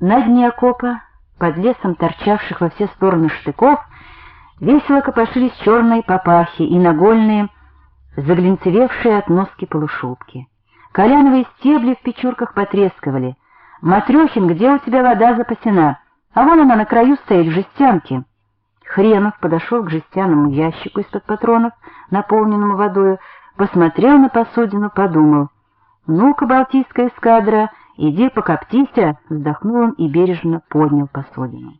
На дне окопа, под лесом торчавших во все стороны штыков, весело копошились черные папахи и нагольные, заглинцевевшие от носки полушубки. Коляновые стебли в печурках потрескивали. «Матрёхин, где у тебя вода запасена? А вон она на краю стоит в жестянке». Хренов подошел к жестяному ящику из-под патронов, наполненному водой, посмотрел на посудину, подумал. «Ну-ка, Балтийская эскадра, иди покоптися!» — вздохнул он и бережно поднял посудину.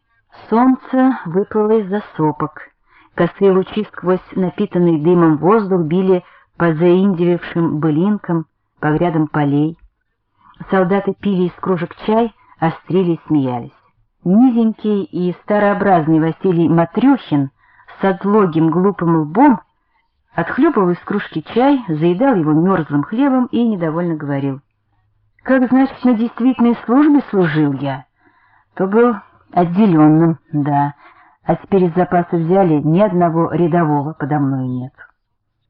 Солнце выплыло из-за сопок. Косые лучи сквозь напитанный дымом воздух били по заиндевевшим былинкам, по грядам полей. Солдаты пили из кружек чай, острили и смеялись. Низенький и старообразный Василий Матрюхин с отлогим глупым лбом отхлебывал из кружки чай, заедал его мерзлым хлебом и недовольно говорил. «Как, значит, на действительной службе служил я, то был отделенным, да, а теперь из запаса взяли, ни одного рядового подо мной нет».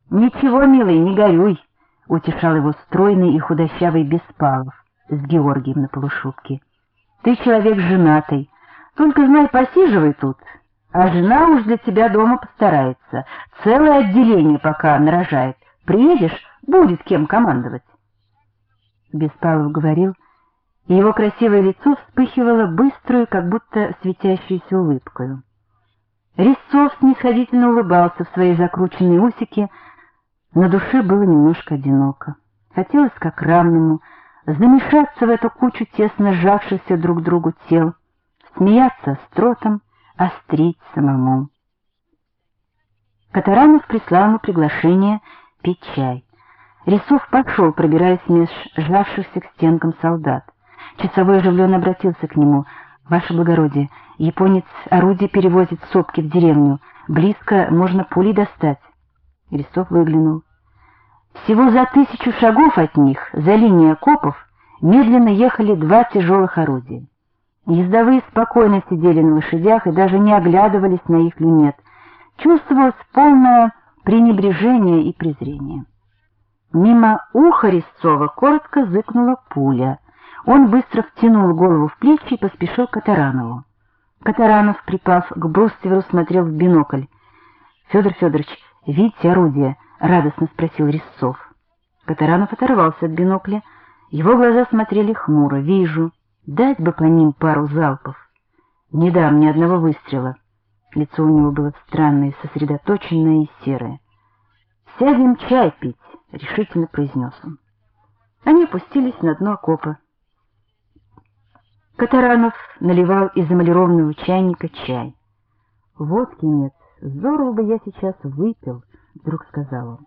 «Ничего, милый, не горюй», — утешал его стройный и худощавый Беспалов с Георгием на полушубке. «Ты человек женатый, только знай, посиживай тут, а жена уж для тебя дома постарается. Целое отделение пока нарожает. Приедешь, будет кем командовать. Беспалов говорил, и его красивое лицо вспыхивало быструю, как будто светящуюся улыбкою. Резцов снисходительно улыбался в свои закрученные усики, на душе было немножко одиноко. Хотелось, как равному, замешаться в эту кучу тесно сжавшихся друг другу тел, смеяться с тротом, острить самому. Катаранов прислал ему приглашение пить чай. Рисов пошел, пробираясь меж сжавшихся к стенкам солдат. Часовой оживленно обратился к нему. «Ваше благородие, японец орудие перевозит сопки в деревню. Близко можно пули достать». Рисов выглянул. Всего за тысячу шагов от них, за линией окопов, медленно ехали два тяжелых орудия. Ездовые спокойно сидели на лошадях и даже не оглядывались на их люнет. Чувствовалось полное пренебрежение и презрение. Мимо уха Резцова коротко зыкнула пуля. Он быстро втянул голову в плечи и поспешил к Катаранову. Катаранов, припав к брустверу, смотрел в бинокль. — Федор Федорович, видите орудие? — радостно спросил Резцов. Катаранов оторвался от бинокля. Его глаза смотрели хмуро. — Вижу. Дать бы по ним пару залпов. Не дам ни одного выстрела. Лицо у него было странное, сосредоточенное и серое. «Сядем чай пить», — решительно произнес он. Они опустились на дно окопа. Катаранов наливал из эмалированного чайника чай. «Водки нет, здорово бы я сейчас выпил», — вдруг сказал он.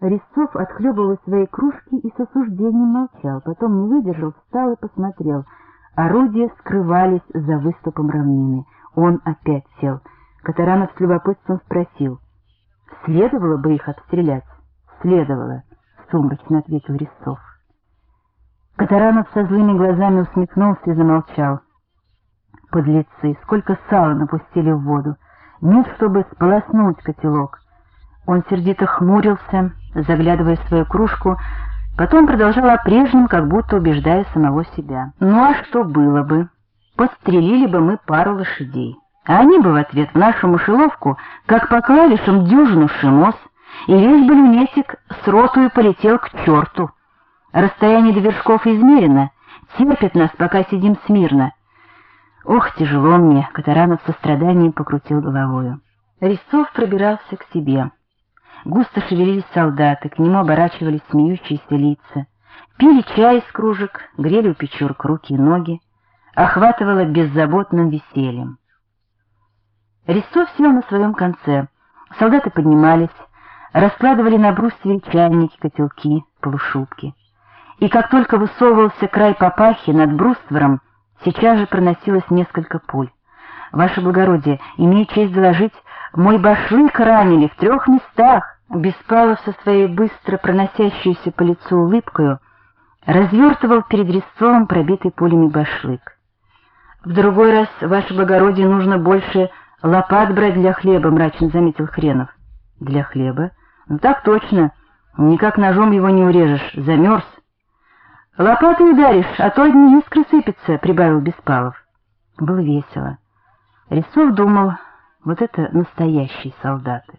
Резцов отхлебывал из своей кружки и с осуждением молчал, потом не выдержал, встал и посмотрел — Орудия скрывались за выступом равнины. Он опять сел. Катаранов с любопытством спросил. «Следовало бы их обстрелять?» «Следовало», — сумрачно ответил Резцов. Катаранов со злыми глазами усмехнулся и замолчал. Подлецы, сколько сала напустили в воду. Нет, чтобы сполоснуть котелок. Он сердито хмурился, заглядывая в свою кружку, Потом продолжала прежним, как будто убеждая самого себя. «Ну а что было бы? Подстрелили бы мы пару лошадей. А они бы в ответ в нашу мышеловку, как по клавишам дюжину шимос, и весь балюнетик с ротую полетел к черту. Расстояние до вершков измерено, терпят нас, пока сидим смирно. Ох, тяжело мне, Катаранов со страданием покрутил головою. Резцов пробирался к себе. Густо шевелились солдаты, к нему оборачивались смеющиеся лица. Пили чай из кружек, грели у печурок руки и ноги. Охватывало беззаботным весельем. Резцов сел на своем конце. Солдаты поднимались, раскладывали на бруствере чайники, котелки, полушубки. И как только высовывался край папахи над бруствером, сейчас же проносилось несколько пуль. «Ваше благородие, имею честь доложить, мой башлык ранили в трех местах. Беспалов со своей быстро проносящейся по лицу улыбкою развертывал перед Резцовым пробитый пулями башлык. «В другой раз, ваше благородие, нужно больше Лопат брать для хлеба, мрачно заметил Хренов. Для хлеба? Ну так точно. Никак ножом его не урежешь, замерз. Лопатой ударишь, а то одни искры сыпятся, прибавил Беспалов. Было весело. Рисов думал, вот это настоящие солдаты.